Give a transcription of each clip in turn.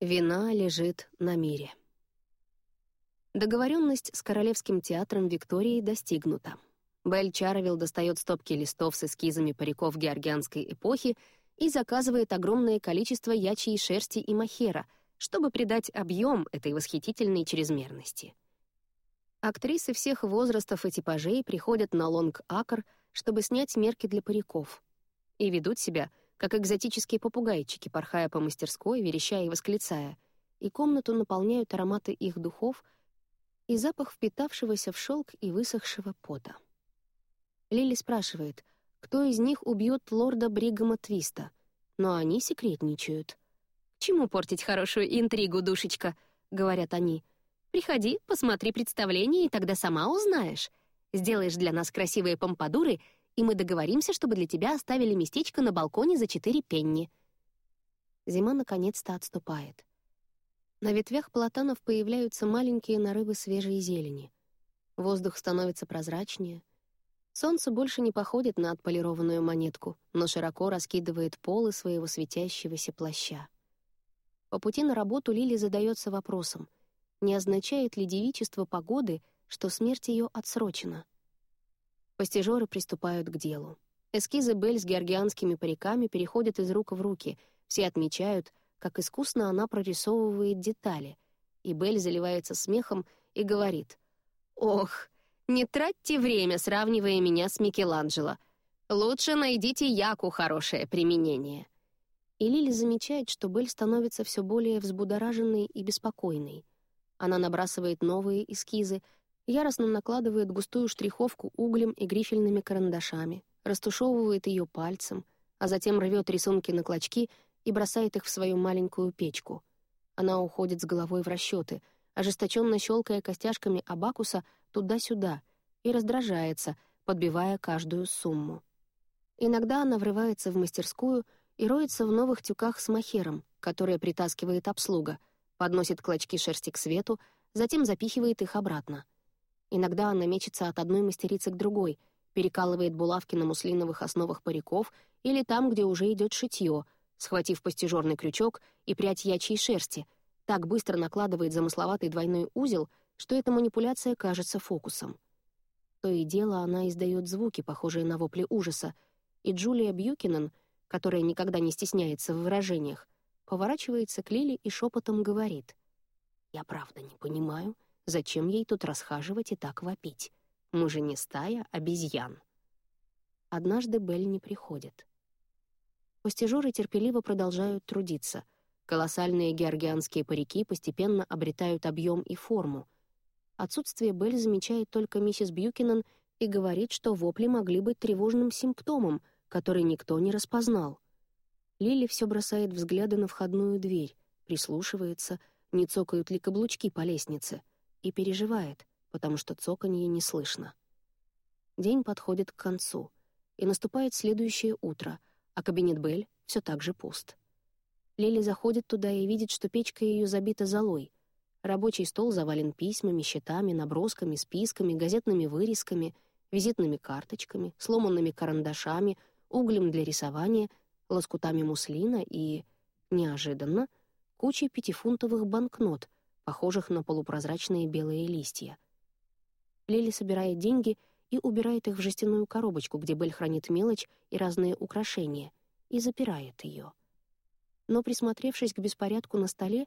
Вина лежит на мире. Договоренность с Королевским театром Виктории достигнута. Белль Чаровилл достает стопки листов с эскизами париков георгианской эпохи и заказывает огромное количество ячьей шерсти и махера, чтобы придать объем этой восхитительной чрезмерности. Актрисы всех возрастов и типажей приходят на Лонг-Акр, чтобы снять мерки для париков. И ведут себя — как экзотические попугайчики, порхая по мастерской, верещая и восклицая, и комнату наполняют ароматы их духов и запах впитавшегося в шелк и высохшего пота. Лили спрашивает, кто из них убьет лорда Бригама Твиста, но они секретничают. «К чему портить хорошую интригу, душечка?» — говорят они. «Приходи, посмотри представление, и тогда сама узнаешь. Сделаешь для нас красивые помпадуры — и мы договоримся, чтобы для тебя оставили местечко на балконе за четыре пенни». Зима наконец-то отступает. На ветвях платанов появляются маленькие нарывы свежей зелени. Воздух становится прозрачнее. Солнце больше не походит на отполированную монетку, но широко раскидывает полы своего светящегося плаща. По пути на работу Лили задается вопросом, не означает ли девичество погоды, что смерть ее отсрочена — Постижеры приступают к делу. Эскизы Бель с георгианскими париками переходят из рук в руки. Все отмечают, как искусно она прорисовывает детали. И Бель заливается смехом и говорит. «Ох, не тратьте время, сравнивая меня с Микеланджело. Лучше найдите Яку хорошее применение». И Лили замечает, что Бель становится все более взбудораженной и беспокойной. Она набрасывает новые эскизы, яростно накладывает густую штриховку углем и грифельными карандашами, растушевывает ее пальцем, а затем рвет рисунки на клочки и бросает их в свою маленькую печку. Она уходит с головой в расчеты, ожесточенно щелкая костяшками абакуса туда-сюда и раздражается, подбивая каждую сумму. Иногда она врывается в мастерскую и роется в новых тюках с махером, которые притаскивает обслуга, подносит клочки шерсти к свету, затем запихивает их обратно — Иногда она мечется от одной мастерицы к другой, перекалывает булавки на муслиновых основах париков или там, где уже идет шитье, схватив постижерный крючок и прядь ячьей шерсти, так быстро накладывает замысловатый двойной узел, что эта манипуляция кажется фокусом. То и дело она издает звуки, похожие на вопли ужаса, и Джулия Бьюкинен, которая никогда не стесняется в выражениях, поворачивается к Лили и шепотом говорит. «Я правда не понимаю, Зачем ей тут расхаживать и так вопить? Мы же не стая обезьян. Однажды Белль не приходит. Постижеры терпеливо продолжают трудиться. Колоссальные георгианские парики постепенно обретают объем и форму. Отсутствие Белль замечает только миссис Бьюкинен и говорит, что вопли могли быть тревожным симптомом, который никто не распознал. Лили все бросает взгляды на входную дверь, прислушивается, не цокают ли каблучки по лестнице — и переживает, потому что цоканье не слышно. День подходит к концу, и наступает следующее утро, а кабинет Бель все так же пуст. Лили заходит туда и видит, что печка ее забита золой. Рабочий стол завален письмами, счетами, набросками, списками, газетными вырезками, визитными карточками, сломанными карандашами, углем для рисования, лоскутами муслина и, неожиданно, кучей пятифунтовых банкнот, похожих на полупрозрачные белые листья. Лили собирает деньги и убирает их в жестяную коробочку, где Белль хранит мелочь и разные украшения, и запирает ее. Но, присмотревшись к беспорядку на столе,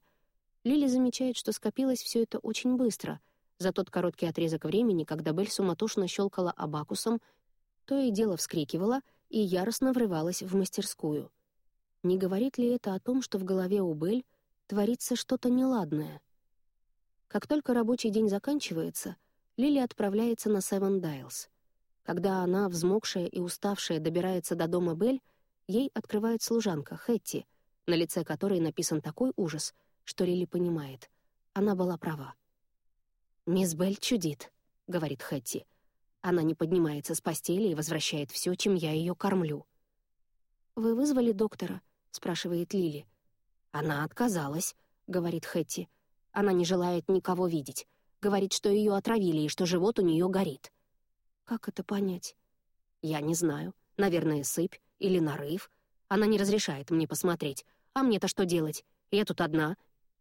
Лили замечает, что скопилось все это очень быстро, за тот короткий отрезок времени, когда Белль суматошно щелкала абакусом, то и дело вскрикивала и яростно врывалась в мастерскую. Не говорит ли это о том, что в голове у Белль творится что-то неладное — как только рабочий день заканчивается, Лили отправляется на Севен Дайлс. Когда она, взмокшая и уставшая, добирается до дома Бель, ей открывает служанка, Хэтти, на лице которой написан такой ужас, что Лили понимает. Она была права. «Мисс Бель чудит», — говорит Хэтти. Она не поднимается с постели и возвращает все, чем я ее кормлю. «Вы вызвали доктора?» — спрашивает Лили. «Она отказалась», — говорит Хэтти. Она не желает никого видеть. Говорит, что ее отравили и что живот у нее горит. Как это понять? Я не знаю. Наверное, сыпь или нарыв. Она не разрешает мне посмотреть. А мне-то что делать? Я тут одна.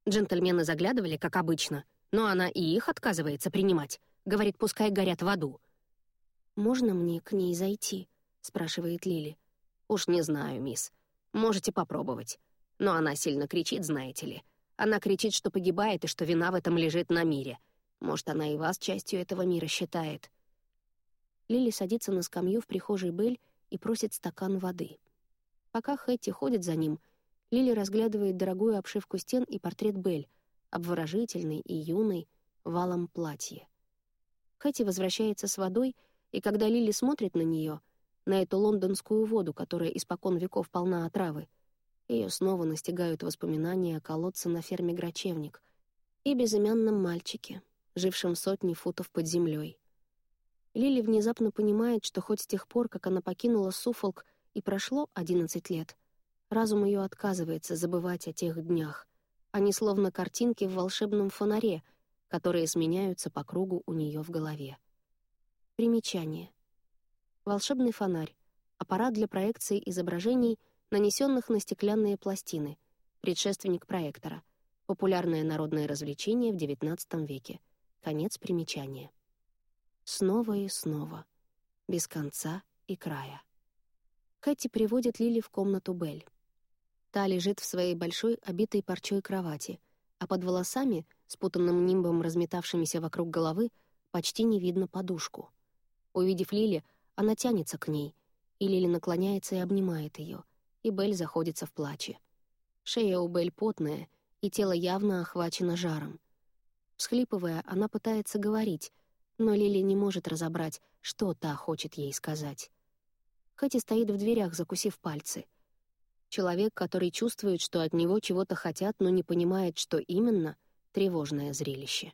Джентльмены заглядывали, как обычно, но она и их отказывается принимать. Говорит, пускай горят в аду. «Можно мне к ней зайти?» — спрашивает Лили. «Уж не знаю, мисс. Можете попробовать. Но она сильно кричит, знаете ли. Она кричит, что погибает и что вина в этом лежит на мире. Может, она и вас частью этого мира считает». Лили садится на скамью в прихожей Бель и просит стакан воды. Пока Хэтти ходит за ним, Лили разглядывает дорогую обшивку стен и портрет Бель, обворожительный и юный, валом платье. Хэти возвращается с водой, и когда Лили смотрит на нее, на эту лондонскую воду, которая испокон веков полна отравы, ее снова настигают воспоминания о колодце на ферме Грачевник и безымянном мальчике, жившем сотни футов под землей. Лили внезапно понимает, что хоть с тех пор, как она покинула Суфолк, и прошло одиннадцать лет, разум ее отказывается забывать о тех днях. Они словно картинки в волшебном фонаре, которые сменяются по кругу у нее в голове. Примечание. Волшебный фонарь — аппарат для проекции изображений, нанесенных на стеклянные пластины, предшественник проектора, популярное народное развлечение в XIX веке. Конец примечания. Снова и снова. Без конца и края. Кэти приводит Лили в комнату Белль. Та лежит в своей большой, обитой парчой кровати, а под волосами, спутанным нимбом разметавшимися вокруг головы, почти не видно подушку. Увидев Лили, она тянется к ней, и Лили наклоняется и обнимает ее, и Белль заходится в плаче. Шея у Белль потная, и тело явно охвачено жаром. Всхлипывая, она пытается говорить, но Лили не может разобрать, что та хочет ей сказать. Хэти стоит в дверях, закусив пальцы. Человек, который чувствует, что от него чего-то хотят, но не понимает, что именно — тревожное зрелище.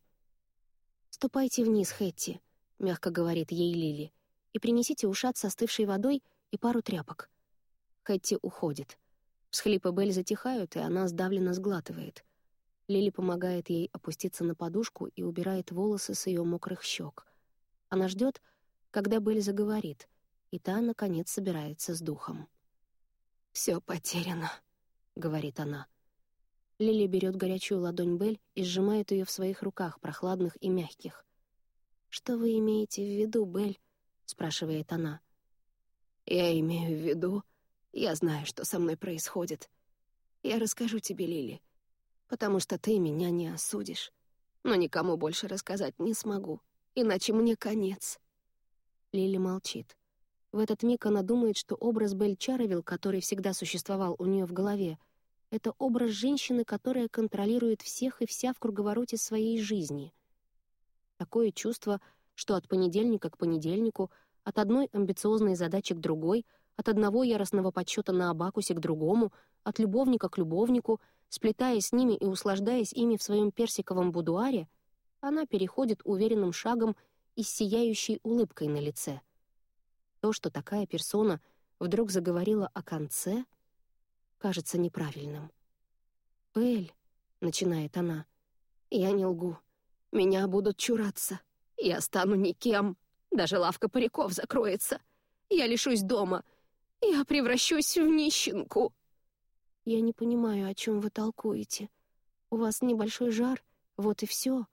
«Ступайте вниз, Хэтти», — мягко говорит ей Лили, «и принесите ушат с остывшей водой и пару тряпок». Хэтти уходит. Всхлипы Белль затихают, и она сдавленно сглатывает — Лили помогает ей опуститься на подушку и убирает волосы с ее мокрых щек. Она ждет, когда Белль заговорит, и та, наконец, собирается с духом. Все потеряно», — говорит она. Лили берет горячую ладонь Белль и сжимает ее в своих руках, прохладных и мягких. «Что вы имеете в виду, Белль?» — спрашивает она. «Я имею в виду... Я знаю, что со мной происходит. Я расскажу тебе, Лили потому что ты меня не осудишь. Но никому больше рассказать не смогу, иначе мне конец». Лили молчит. В этот миг она думает, что образ Бель Чаровил, который всегда существовал у нее в голове, это образ женщины, которая контролирует всех и вся в круговороте своей жизни. Такое чувство, что от понедельника к понедельнику, от одной амбициозной задачи к другой, от одного яростного подсчета на абакусе к другому, от любовника к любовнику — Сплетаясь с ними и услаждаясь ими в своем персиковом будуаре, она переходит уверенным шагом и с сияющей улыбкой на лице. То, что такая персона вдруг заговорила о конце, кажется неправильным. «Белль», — начинает она, — «я не лгу. Меня будут чураться. Я стану никем. Даже лавка париков закроется. Я лишусь дома. Я превращусь в нищенку». «Я не понимаю, о чем вы толкуете. У вас небольшой жар, вот и все.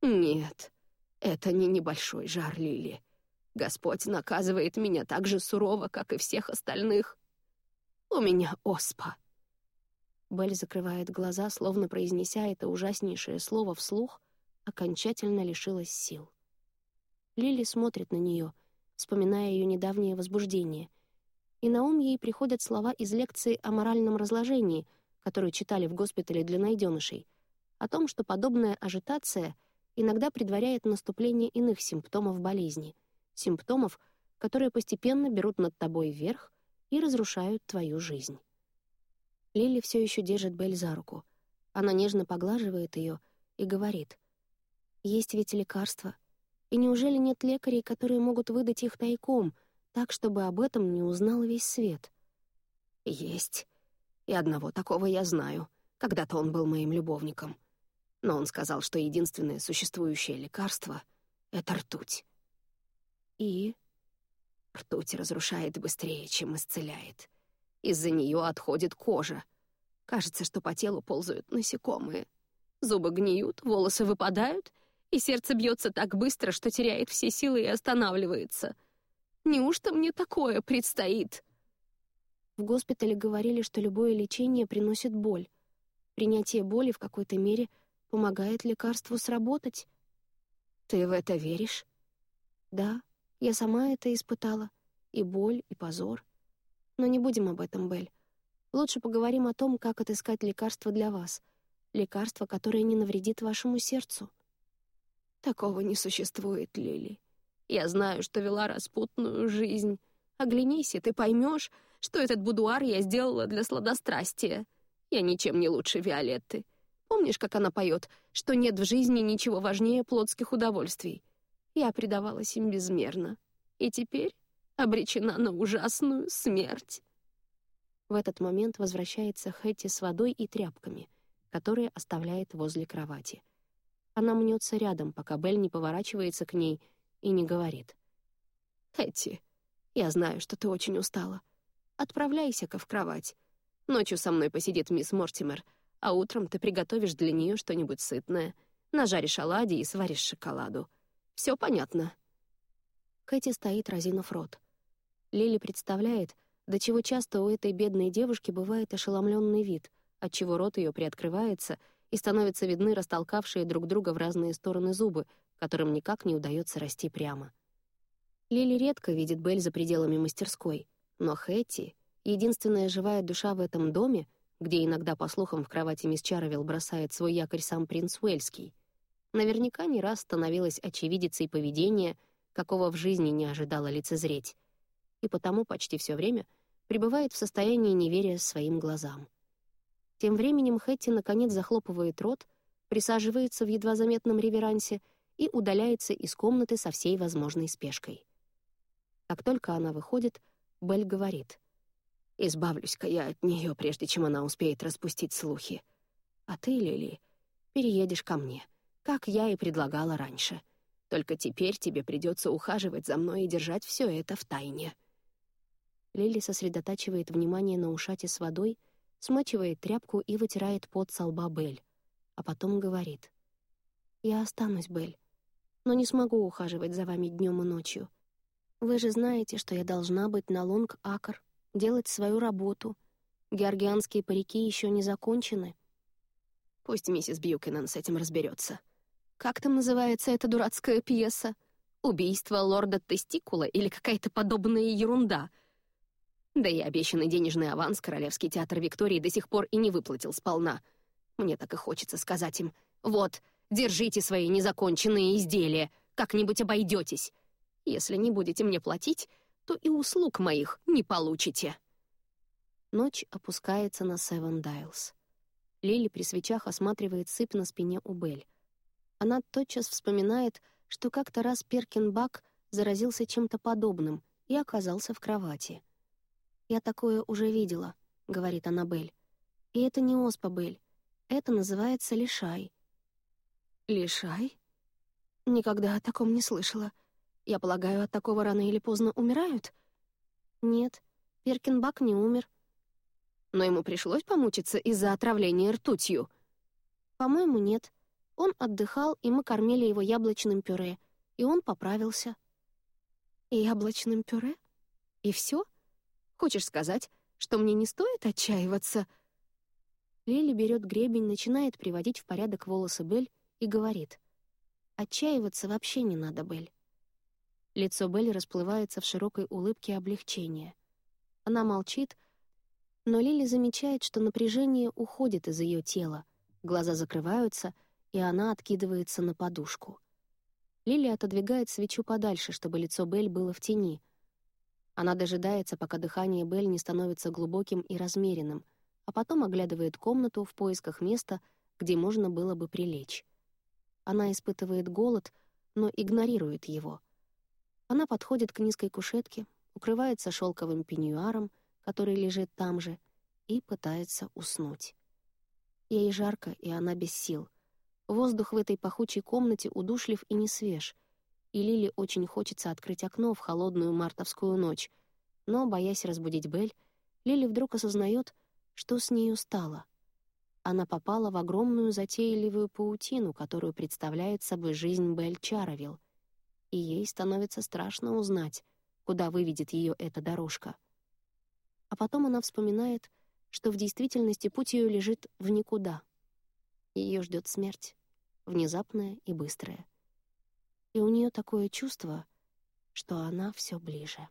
«Нет, это не небольшой жар, Лили. Господь наказывает меня так же сурово, как и всех остальных. У меня оспа». Белль закрывает глаза, словно произнеся это ужаснейшее слово вслух, окончательно лишилась сил. Лили смотрит на нее, вспоминая ее недавнее возбуждение — и на ум ей приходят слова из лекции о моральном разложении, которую читали в госпитале для найденышей, о том, что подобная ажитация иногда предваряет наступление иных симптомов болезни, симптомов, которые постепенно берут над тобой верх и разрушают твою жизнь. Лили все еще держит Белль за руку. Она нежно поглаживает ее и говорит, «Есть ведь лекарства, и неужели нет лекарей, которые могут выдать их тайком — так, чтобы об этом не узнал весь свет. Есть. И одного такого я знаю. Когда-то он был моим любовником. Но он сказал, что единственное существующее лекарство — это ртуть. И? Ртуть разрушает быстрее, чем исцеляет. Из-за нее отходит кожа. Кажется, что по телу ползают насекомые. Зубы гниют, волосы выпадают, и сердце бьется так быстро, что теряет все силы и останавливается. Неужто мне такое предстоит?» В госпитале говорили, что любое лечение приносит боль. Принятие боли в какой-то мере помогает лекарству сработать. Ты в это веришь? Да, я сама это испытала. И боль, и позор. Но не будем об этом, Бель. Лучше поговорим о том, как отыскать лекарство для вас. Лекарство, которое не навредит вашему сердцу. Такого не существует, Лили. Я знаю, что вела распутную жизнь. Оглянись, и ты поймешь, что этот будуар я сделала для сладострастия. Я ничем не лучше Виолетты. Помнишь, как она поет, что нет в жизни ничего важнее плотских удовольствий? Я предавалась им безмерно. И теперь обречена на ужасную смерть. В этот момент возвращается Хэти с водой и тряпками, которые оставляет возле кровати. Она мнется рядом, пока Белль не поворачивается к ней и не говорит. «Хэти, я знаю, что ты очень устала. Отправляйся-ка в кровать. Ночью со мной посидит мисс Мортимер, а утром ты приготовишь для нее что-нибудь сытное, нажаришь оладьи и сваришь шоколаду. Все понятно?» Кэти стоит, разинув рот. Лили представляет, до чего часто у этой бедной девушки бывает ошеломленный вид, отчего рот ее приоткрывается и становятся видны растолкавшие друг друга в разные стороны зубы, которым никак не удается расти прямо. Лили редко видит Белль за пределами мастерской, но Хэтти — единственная живая душа в этом доме, где иногда, по слухам, в кровати мисс Чаровилл бросает свой якорь сам принц Уэльский, наверняка не раз становилась очевидицей поведения, какого в жизни не ожидала лицезреть, и потому почти все время пребывает в состоянии неверия своим глазам. Тем временем Хэтти наконец захлопывает рот, присаживается в едва заметном реверансе и удаляется из комнаты со всей возможной спешкой. Как только она выходит, Белль говорит. «Избавлюсь-ка я от нее, прежде чем она успеет распустить слухи. А ты, Лили, переедешь ко мне, как я и предлагала раньше. Только теперь тебе придется ухаживать за мной и держать все это в тайне». Лили сосредотачивает внимание на ушате с водой, смачивает тряпку и вытирает пот со лба Белль, а потом говорит. «Я останусь, Белль, но не смогу ухаживать за вами днем и ночью. Вы же знаете, что я должна быть на Лонг-Акр, делать свою работу. Георгианские парики еще не закончены. Пусть миссис Бьюкинен с этим разберется. Как там называется эта дурацкая пьеса? Убийство лорда Тестикула или какая-то подобная ерунда? Да и обещанный денежный аванс Королевский театр Виктории до сих пор и не выплатил сполна. Мне так и хочется сказать им, вот, держите свои незаконченные изделия, как-нибудь обойдетесь. Если не будете мне платить, то и услуг моих не получите». Ночь опускается на Севен Дайлс. Лили при свечах осматривает сыпь на спине у Белль. Она тотчас вспоминает, что как-то раз Перкинбак заразился чем-то подобным и оказался в кровати. «Я такое уже видела», — говорит Аннабель. «И это не оспа, Белль. Это называется лишай». «Лишай?» Никогда о таком не слышала. Я полагаю, от такого рано или поздно умирают? Нет, Перкинбак не умер. Но ему пришлось помучиться из-за отравления ртутью. По-моему, нет. Он отдыхал, и мы кормили его яблочным пюре, и он поправился. Яблочным пюре? И все? Хочешь сказать, что мне не стоит отчаиваться?» Лили берет гребень, начинает приводить в порядок волосы Бель и говорит. «Отчаиваться вообще не надо, Бель. Лицо Белли расплывается в широкой улыбке облегчения. Она молчит, но Лили замечает, что напряжение уходит из ее тела, глаза закрываются, и она откидывается на подушку. Лили отодвигает свечу подальше, чтобы лицо Белль было в тени. Она дожидается, пока дыхание Белль не становится глубоким и размеренным, а потом оглядывает комнату в поисках места, где можно было бы прилечь. Она испытывает голод, но игнорирует его — она подходит к низкой кушетке, укрывается шелковым пеньюаром, который лежит там же, и пытается уснуть. Ей жарко, и она без сил. Воздух в этой пахучей комнате удушлив и не свеж, и Лили очень хочется открыть окно в холодную мартовскую ночь, но, боясь разбудить Бель, Лили вдруг осознает, что с нею стало. Она попала в огромную затейливую паутину, которую представляет собой жизнь Бель Чаровил, и ей становится страшно узнать, куда выведет ее эта дорожка. А потом она вспоминает, что в действительности путь ее лежит в никуда. Ее ждет смерть, внезапная и быстрая. И у нее такое чувство, что она все ближе.